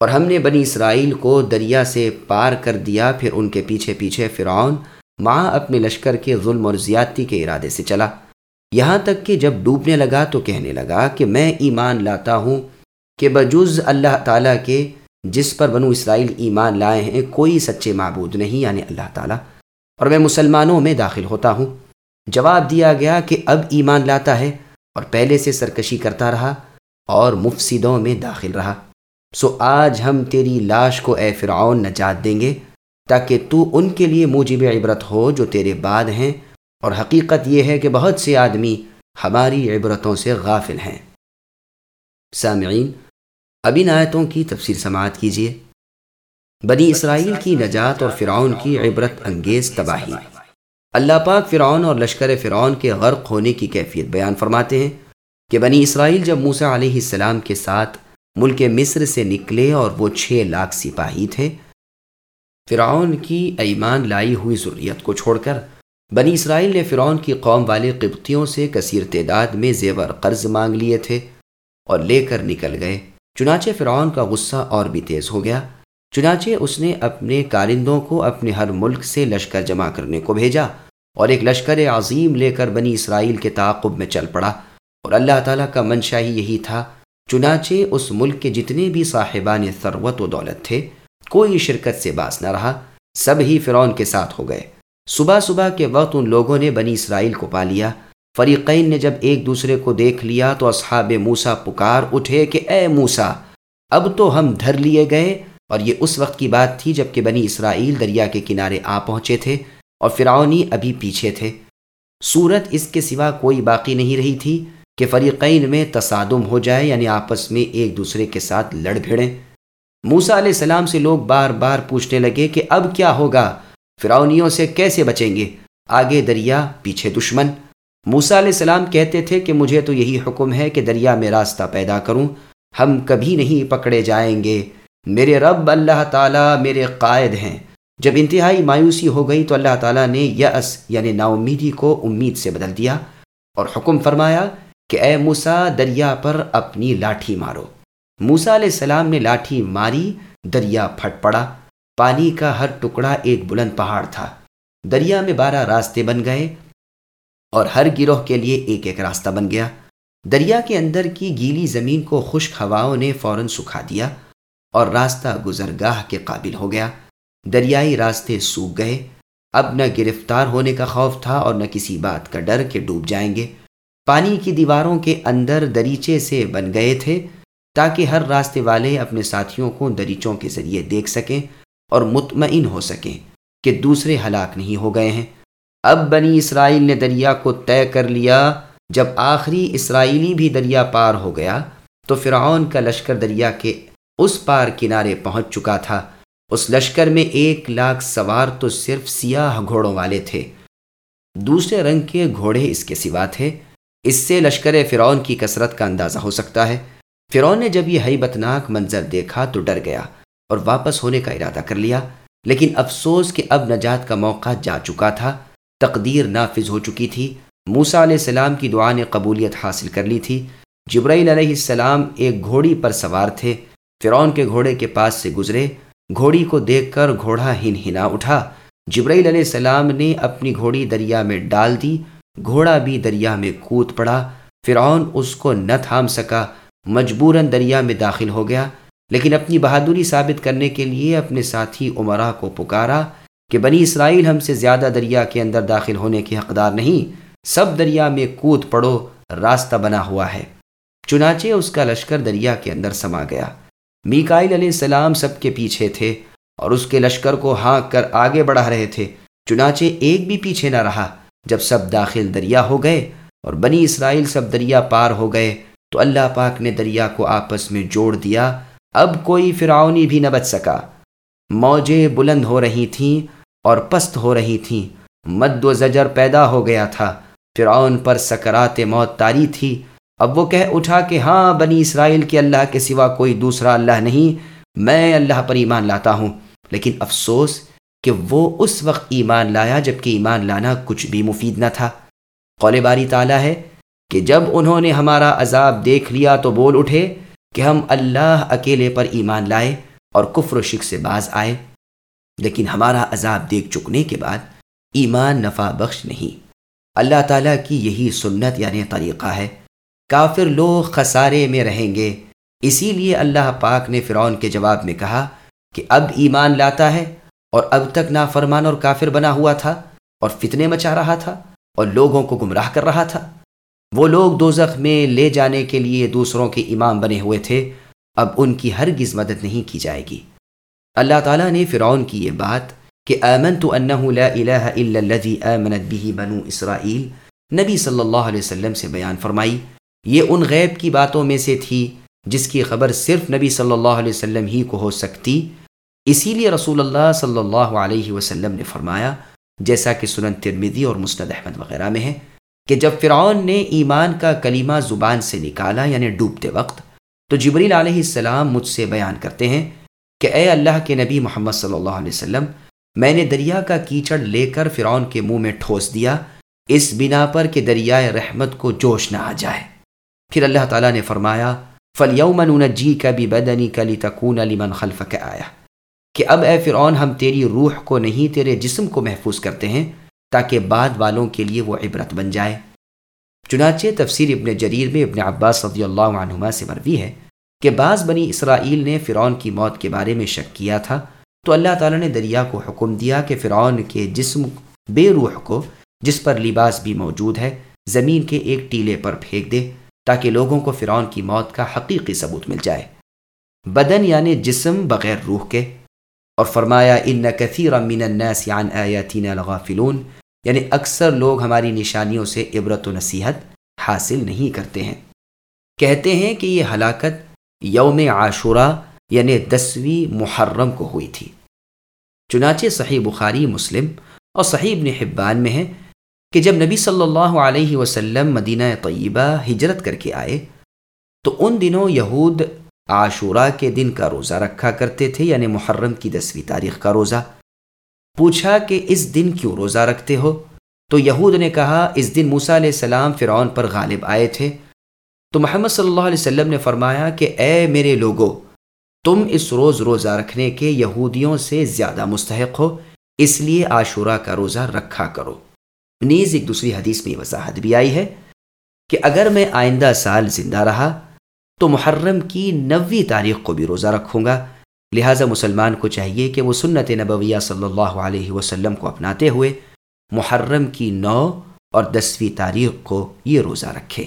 اور ہم نے بنی اسرائیل کو دریا سے پار کر دیا، پھر ان کے پیچھے پیچھے فرعون ماں اپنے لشکر کے ظلم اور زیادتی کے ارادے سے چلا۔ یہاں تک کہ جب ڈوبنے لگا تو کہنے لگا کہ میں ایمان لاتا ہوں کہ بجز اللہ تعالیٰ کے جس پر بنو اسرائیل ایمان لائے ہیں، کوئی سچے معبود نہیں یعنی اللہ تعالیٰ۔ اور میں مسلمانوں میں داخل ہوتا ہوں۔ جواب دیا گیا کہ اب ایمان لاتا ہے اور پہلے سے سرکشی کرتا رہا اور مفسدوں میں داخل رہا۔ سو آج ہم تیری لاش کو اے فرعون نجات دیں گے، تاکہ تو ان کے لیے موجب عبرت ہو جو تیرے بعد ہیں۔ اور حقیقت یہ ہے کہ بہت سے آدمی ہماری عبرتوں سے غافل ہیں۔ سامعین، اب ان آیتوں کی تفسیر سماعت کیجیے۔ بنی اسرائیل کی نجات اور فرعون کی عبرت انگیز تباہی۔ اللہ پاک فرعون اور لشکر فرعون کے غرق ہونے کی کیفیت بیان فرماتے ہیں کہ بنی اسرائیل جب موسیٰ علیہ السلام کے ساتھ ملک مصر سے نکلے اور وہ چھ لاکھ سپاہی تھے۔ فرعون کی ایمان لائی ہوئی ضروریت کو چھوڑ کر بنی اسرائیل نے فرعون کی قوم والے قبطیوں سے کثیر تعداد میں زیور قرض مانگ لیے تھے اور لے کر نکل گئے۔ چنانچہ فرعون کا غصہ اور بھی تیز ہو گیا۔ چنانچہ اس نے اپنے کارندوں کو اپنے ہر ملک سے لشکر جمع کرنے کو بھیجا اور ایک لشکر عظیم لے کر بنی اسرائیل کے تعاقب میں چل پڑا اور اللہ تعالیٰ کا منشا ہی یہی تھا چنانچہ اس ملک کے جتنے بھی صاحبان ثروت و دولت تھے، کوئی شرکت سے باس نہ رہا۔ سب ہی فرعون کے ساتھ ہو گئے۔ صبح صبح کے وقت ان لوگوں نے بنی اسرائیل کو پا لیا۔ فریقین نے جب ایک دوسرے کو دیکھ لیا تو اصحاب موسا پکار اٹھے کہ اے موسا اب تو ہم دھر لیے گئے۔ اور یہ اس وقت کی بات تھی جبکہ بنی اسرائیل دریا کے کنارے آ پہنچے تھے اور فرعونی ابھی پیچھے تھے۔ صورت اس کے سوا کوئی باقی نہیں رہی تھی۔ کہ فریقین میں تصادم ہو جائے یعنی آپس میں ایک دوسرے کے ساتھ لڑ بھیڑیں۔ موسا علیہ السلام سے لوگ بار بار پوچھنے لگے کہ اب کیا ہوگا؟ فرعونیوں سے کیسے بچیں گے؟ آگے دریا، پیچھے دشمن۔ موسا علیہ السلام کہتے تھے کہ مجھے تو یہی حکم ہے کہ دریا میں راستہ پیدا کروں، ہم کبھی نہیں پکڑے جائیں گے۔ میرے رب اللہ تعالیٰ میرے قائد ہیں۔ جب انتہائی مایوسی ہو گئی تو اللہ تعالیٰ نے یس یعنی نا امیدی کو امید سے بدل دیا اور حکم فرمایا کہ اے موسا دریا پر اپنی لاٹھی مارو۔ موسا علیہ السلام نے لاٹھی ماری، دریا پھٹ پڑا۔ پانی کا ہر ٹکڑا ایک بلند پہاڑ تھا۔ دریا میں بارہ راستے بن گئے اور ہر گروہ کے لیے ایک ایک راستہ بن گیا۔ دریا کے اندر کی گیلی زمین کو خشک ہواؤں نے فوراً سکھا دیا اور راستہ گزرگاہ کے قابل ہو گیا۔ دریائی راستے سوکھ گئے۔ اب نہ گرفتار ہونے کا خوف تھا اور نہ کسی بات کا ڈر کہ ڈوب جائیں گے۔ پانی کی دیواروں کے اندر دریچے سے بن گئے تھے تاکہ ہر راستے والے اپنے ساتھیوں کو دریچوں کے ذریعے دیکھ سکیں اور مطمئن ہو سکیں کہ دوسرے ہلاک نہیں ہو گئے ہیں۔ اب بنی اسرائیل نے دریا کو طے کر لیا۔ جب آخری اسرائیلی بھی دریا پار ہو گیا تو فرعون کا لشکر دریا کے اس پار کنارے پہنچ چکا تھا۔ اس لشکر میں ایک لاکھ سوار تو صرف سیاہ گھوڑوں والے تھے۔ دوسرے رنگ کے گھوڑے اس کے سوا تھے۔ اس سے لشکر فرعون کی کثرت کا اندازہ ہو سکتا ہے۔ فرعون نے جب یہ حیبت ناک منظر دیکھا تو ڈر گیا اور واپس ہونے کا ارادہ کر لیا۔ لیکن افسوس کہ اب نجات کا موقع جا چکا تھا۔ تقدیر نافذ ہو چکی تھی۔ موسا علیہ السلام کی دعا نے قبولیت حاصل کر لی تھی۔ جبرائیل علیہ السلام ایک گھوڑی پر سوار تھے۔ فرعون کے گھوڑے کے پاس سے گزرے۔ گھوڑی کو دیکھ کر گھوڑا ہن ہنا اٹھا۔ جبرائیل علیہ السلام نے اپنی گھوڑی دریا میں ڈال دی۔ گھوڑا بھی دریا میں کود پڑا۔ فرعون اس کو نہ تھام سکا، مجبوراً دریا میں داخل ہو گیا۔ لیکن اپنی بہادری ثابت کرنے کے لیے اپنے ساتھی عمرہ کو پکارا کہ بنی اسرائیل ہم سے زیادہ دریا کے اندر داخل ہونے کے حقدار نہیں، سب دریا میں کود پڑو، راستہ بنا ہوا ہے۔ چنانچہ اس کا لشکر دریا کے اندر سما گیا۔ میکائل علیہ السلام سب کے پیچھے تھے اور اس کے لشکر کو ہانک کر آگے بڑھا رہے تھے۔ چنانچہ ایک بھی پیچھے نہ رہا۔ جب سب داخل دریا ہو گئے اور بنی اسرائیل سب دریا پار ہو گئے، تو اللہ پاک نے دریا کو آپس میں جوڑ دیا۔ اب کوئی فرعونی بھی نہ بچ سکا۔ موجیں بلند ہو رہی تھیں اور پست ہو رہی تھیں۔ مد و زجر پیدا ہو گیا تھا۔ فرعون پر سکرات موت تاری تھی۔ اب وہ کہہ اٹھا کہ ہاں بنی اسرائیل کے اللہ کے سوا کوئی دوسرا اللہ نہیں۔ میں اللہ پر ایمان لاتا ہوں۔ لیکن افسوس کہ وہ اس وقت ایمان لایا جبکہ ایمان لانا کچھ بھی مفید نہ تھا۔ قول باری تعالیٰ ہے کہ جب انہوں نے ہمارا عذاب دیکھ لیا تو بول اٹھے کہ ہم اللہ اکیلے پر ایمان لائے اور کفر و شک سے باز آئے۔ لیکن ہمارا عذاب دیکھ چکنے کے بعد ایمان نفع بخش نہیں۔ اللہ تعالیٰ کی یہی سنت یعنی طریقہ ہے۔ کافر لوگ خسارے میں رہیں گے۔ اسی لیے اللہ پاک نے فرعون کے جواب میں کہا کہ اب ایمان لاتا ہے۔ اور اب تک نافرمان اور کافر بنا ہوا تھا اور فتنے مچا رہا تھا اور لوگوں کو گمراہ کر رہا تھا۔ وہ لوگ دوزخ میں لے جانے کے لیے دوسروں کے امام بنے ہوئے تھے۔ اب ان کی ہرگز مدد نہیں کی جائے گی۔ اللہ تعالیٰ نے فرعون کی یہ بات کہ آمن تو لا الہ الا الذي آمنت به بنو اسرائیل، نبی صلی اللہ علیہ وسلم سے بیان فرمائی۔ یہ ان غیب کی باتوں میں سے تھی جس کی خبر صرف نبی صلی اللہ علیہ وسلم ہی کو ہو سکتی۔ اسی لیے رسول اللہ صلی اللہ علیہ وسلم نے فرمایا، جیسا کہ سنن ترمیدی اور مسند احمد وغیرہ میں ہے، کہ جب فرعون نے ایمان کا کلمہ زبان سے نکالا یعنی ڈوبتے وقت، تو جبریل علیہ السلام مجھ سے بیان کرتے ہیں کہ اے اللہ کے نبی محمد صلی اللہ علیہ وسلم، میں نے دریا کا کیچڑ لے کر فرعون کے منہ میں ٹھوس دیا، اس بنا پر کہ دریائے رحمت کو جوش نہ آ جائے۔ پھر اللہ تعالیٰ نے فرمایا فل یومن جی کا بھی بدنی کلی تکون علی من خلف کے آیا کہ اب اے فرعون، ہم تیری روح کو نہیں، تیرے جسم کو محفوظ کرتے ہیں تاکہ بعد والوں کے لیے وہ عبرت بن جائے۔ چنانچہ تفسیر ابن جریر میں ابن عباس رضی اللہ عنہما سے مروی ہے کہ بعض بنی اسرائیل نے فرعون کی موت کے بارے میں شک کیا تھا۔ تو اللہ تعالیٰ نے دریا کو حکم دیا کہ فرعون کے جسم، بے روح کو، جس پر لباس بھی موجود ہے، زمین کے ایک ٹیلے پر پھینک دے تاکہ لوگوں کو فرعون کی موت کا حقیقی ثبوت مل جائے۔ بدن یعنی جسم بغیر روح کے۔ اور فرمایا، ان کثیر من الناس عن آیاتنا لغافلون. یعنی اکثر لوگ ہماری نشانیوں سے عبرت و نصیحت حاصل نہیں کرتے ہیں۔ کہتے ہیں کہ یہ ہلاکت یوم عاشورہ یعنی دسویں محرم کو ہوئی تھی۔ چنانچہ صحیح بخاری، مسلم اور صحیح ابن حبان میں ہے کہ جب نبی صلی اللہ علیہ وسلم مدینہ طیبہ ہجرت کر کے آئے، تو ان دنوں یہود عاشورہ کے دن کا روزہ رکھا کرتے تھے یعنی محرم کی دسویں تاریخ کا روزہ۔ پوچھا کہ اس دن کیوں روزہ رکھتے ہو؟ تو یہود نے کہا، اس دن موسا علیہ السلام فرعون پر غالب آئے تھے۔ تو محمد صلی اللہ علیہ وسلم نے فرمایا کہ، اے میرے لوگوں تم اس روز روزہ رکھنے کے یہودیوں سے زیادہ مستحق ہو، اس لیے عاشورہ کا روزہ رکھا کرو۔ نیز ایک دوسری حدیث میں وضاحت بھی آئی ہے کہ اگر میں آئندہ سال زندہ رہا تو محرم کی نوی تاریخ کو بھی روزہ رکھوں گا۔ لہٰذا مسلمان کو چاہیے کہ وہ سنت نبویہ صلی اللہ علیہ وسلم کو اپناتے ہوئے محرم کی نو اور دسویں تاریخ کو یہ روزہ رکھے۔